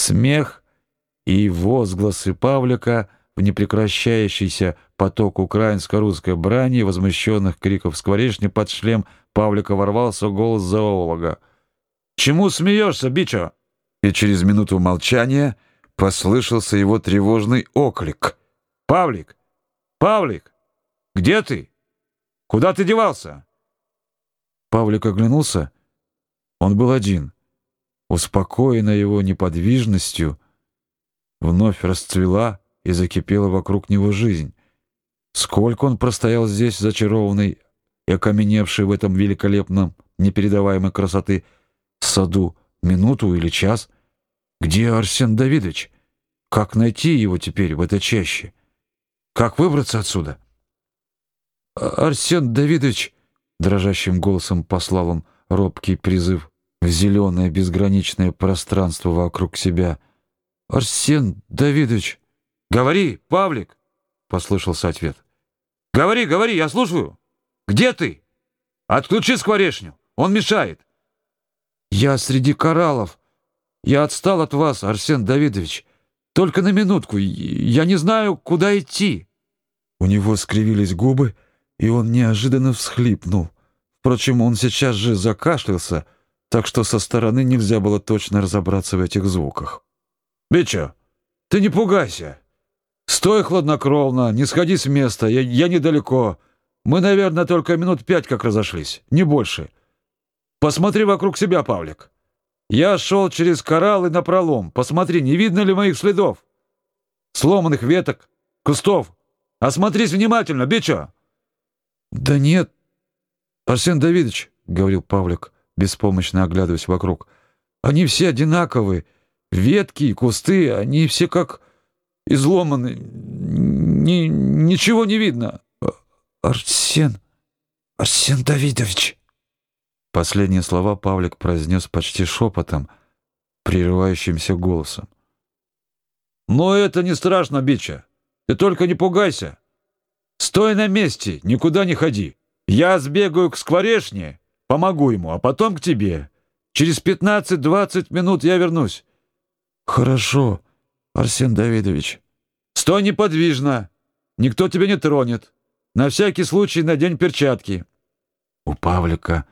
Смех и возгласы Павлика в непрекращающийся поток украинско-русской брани и возмущенных криков скворечни под шлем Павлика ворвался голос зоолога. «Чему смеешься, бичо?» И через минуту молчания послышался его тревожный оклик. «Павлик! Павлик! Где ты? Куда ты девался?» Павлик оглянулся. Он был один. Успокоенная его неподвижностью, вновь расцвела и закипела вокруг него жизнь. Сколько он простоял здесь, зачарованный и окаменевший в этом великолепном, непередаваемой красоты саду, минуту или час? Где Арсен Давидович? Как найти его теперь в этой чаще? Как выбраться отсюда? Арсен Давидович, дрожащим голосом послал он робкий призыв в зеленое безграничное пространство вокруг себя. Арсен Давидович, говори, Павлик, послышался ответ. Говори, говори, я слушаю. Где ты? Отключи скворечню, он мешает. Я среди кораллов. Я отстал от вас, Арсен Давидович. Только на минутку. Я не знаю, куда идти. У него скривились губы, и он неожиданно всхлипнул. Впрочем, он сейчас же закашлялся, так что со стороны нельзя было точно разобраться в этих звуках. «Бичо, ты не пугайся. Стой хладнокровно, не сходи с места, я, я недалеко. Мы, наверное, только минут пять как разошлись, не больше. Посмотри вокруг себя, Павлик. Я шел через кораллы на пролом. Посмотри, не видно ли моих следов? Сломанных веток, кустов. Осмотрись внимательно, Бичо!» «Да нет, Арсен Давидович», — говорил Павлик, беспомощно оглядываясь вокруг, — «они все одинаковые. Ветки и кусты, они все как изломаны. Ни, ничего не видно. Арсен, Арсен Давидович. Последние слова Павлик произнес почти шепотом, прерывающимся голосом. Но это не страшно, Бича. Ты только не пугайся. Стой на месте, никуда не ходи. Я сбегаю к скворечне, помогу ему, а потом к тебе. Через пятнадцать-двадцать минут я вернусь. Хорошо, Арсен Давидович. Стой неподвижно. Никто тебя не тронет. На всякий случай надень перчатки. У Павлика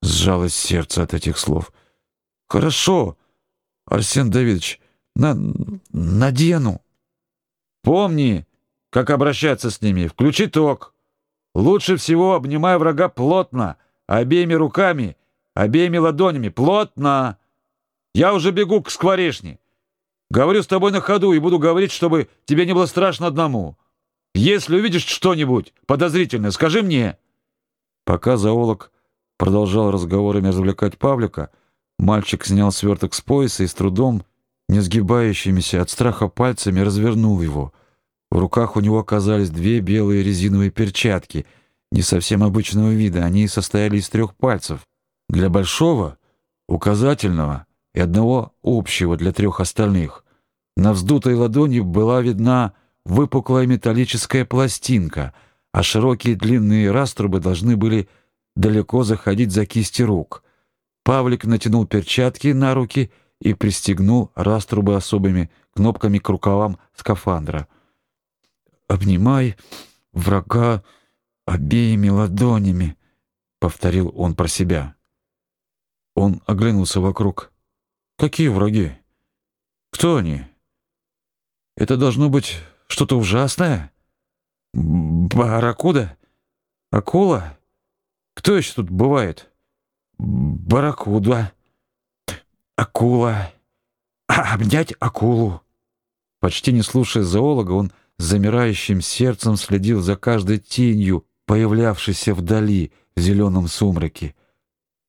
сжалось сердце от этих слов. Хорошо, Арсен Давидович, на надену. Помни, как обращаться с ними. Включи ток. Лучше всего обнимай врага плотно, обеими руками, обеими ладонями, плотно. Я уже бегу к скворечне. Говорю с тобой на ходу и буду говорить, чтобы тебе не было страшно одному. Если увидишь что-нибудь подозрительное, скажи мне». Пока зоолог продолжал разговорами развлекать Павлика, мальчик снял сверток с пояса и с трудом, не сгибающимися от страха пальцами, развернул его. В руках у него оказались две белые резиновые перчатки, не совсем обычного вида. Они состояли из трех пальцев. Для большого, указательного и одного общего для трех остальных. На вздутой ладони была видна выпуклая металлическая пластинка, а широкие длинные раструбы должны были далеко заходить за кисти рук. Павлик натянул перчатки на руки и пристегнул раструбы особыми кнопками к рукавам скафандра. «Обнимай врага обеими ладонями», — повторил он про себя. Он оглянулся вокруг. Какие враги? Кто они? Это должно быть что-то ужасное? Барракуда? Акула? Кто еще тут бывает? Барракуда. Акула. А, обнять акулу. Почти не слушая зоолога, он замирающим сердцем следил за каждой тенью, появлявшейся вдали в зеленом сумраке.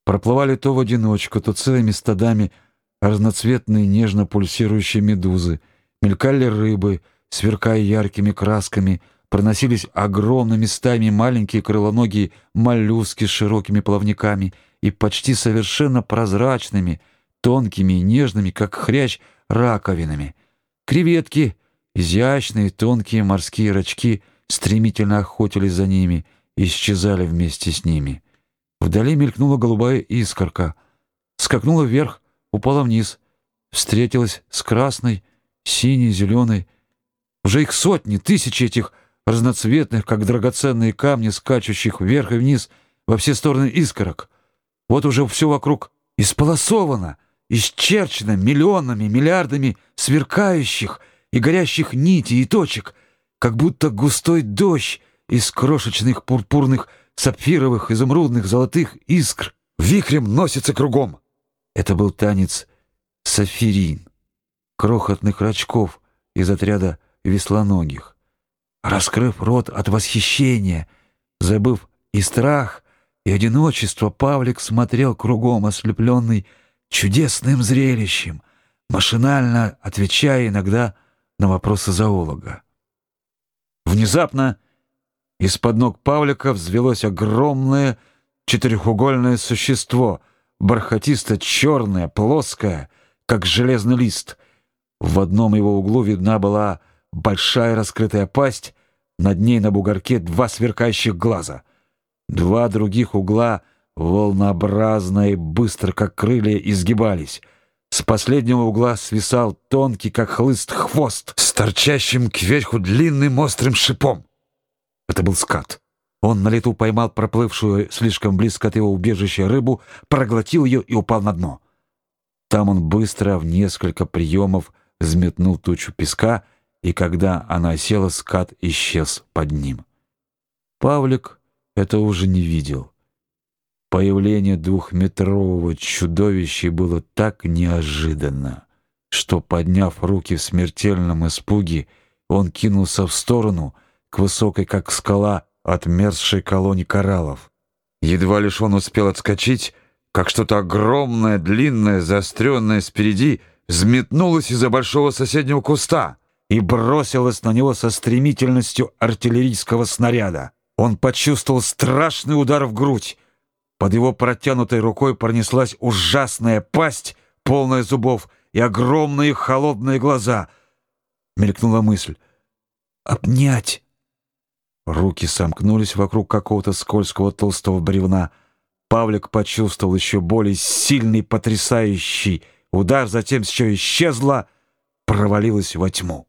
Проплывали то в одиночку, то целыми стадами — разноцветные нежно пульсирующие медузы, мелькали рыбы, сверкая яркими красками, проносились огромными стаями маленькие крылоногие моллюски с широкими плавниками и почти совершенно прозрачными, тонкими и нежными, как хрящ, раковинами. Креветки, изящные тонкие морские рачки стремительно охотились за ними исчезали вместе с ними. Вдали мелькнула голубая искорка, скакнула вверх упала вниз, встретилась с красной, синей, зеленой. Уже их сотни, тысячи этих разноцветных, как драгоценные камни, скачущих вверх и вниз во все стороны искорок. Вот уже все вокруг исполосовано, исчерчено миллионами, миллиардами сверкающих и горящих нитей и точек, как будто густой дождь из крошечных пурпурных, сапфировых, изумрудных, золотых искр вихрем носится кругом. Это был танец сафирин, крохотных рачков из отряда веслоногих. Раскрыв рот от восхищения, забыв и страх, и одиночество, Павлик смотрел кругом, ослепленный чудесным зрелищем, машинально отвечая иногда на вопросы зоолога. Внезапно из-под ног Павлика взвелось огромное четырехугольное существо, бархатисто-черное, плоское, как железный лист. В одном его углу видна была большая раскрытая пасть, над ней на бугорке два сверкающих глаза. Два других угла, волнообразно и быстро, как крылья, изгибались. С последнего угла свисал тонкий, как хлыст, хвост с торчащим кверху длинным острым шипом. Это был скат. Он на лету поймал проплывшую слишком близко от его убежища рыбу, проглотил ее и упал на дно. Там он быстро в несколько приемов взметнул тучу песка, и когда она села, скат исчез под ним. Павлик это уже не видел. Появление двухметрового чудовища было так неожиданно, что, подняв руки в смертельном испуге, он кинулся в сторону, к высокой, как скала, отмерзшей колонне кораллов. Едва лишь он успел отскочить, как что-то огромное, длинное, заостренное спереди взметнулось из-за большого соседнего куста и бросилось на него со стремительностью артиллерийского снаряда. Он почувствовал страшный удар в грудь. Под его протянутой рукой пронеслась ужасная пасть, полная зубов, и огромные холодные глаза. Мелькнула мысль. «Обнять!» Руки сомкнулись вокруг какого-то скользкого толстого бревна. Павлик почувствовал еще более сильный, потрясающий удар, затем все исчезло, провалилось во тьму.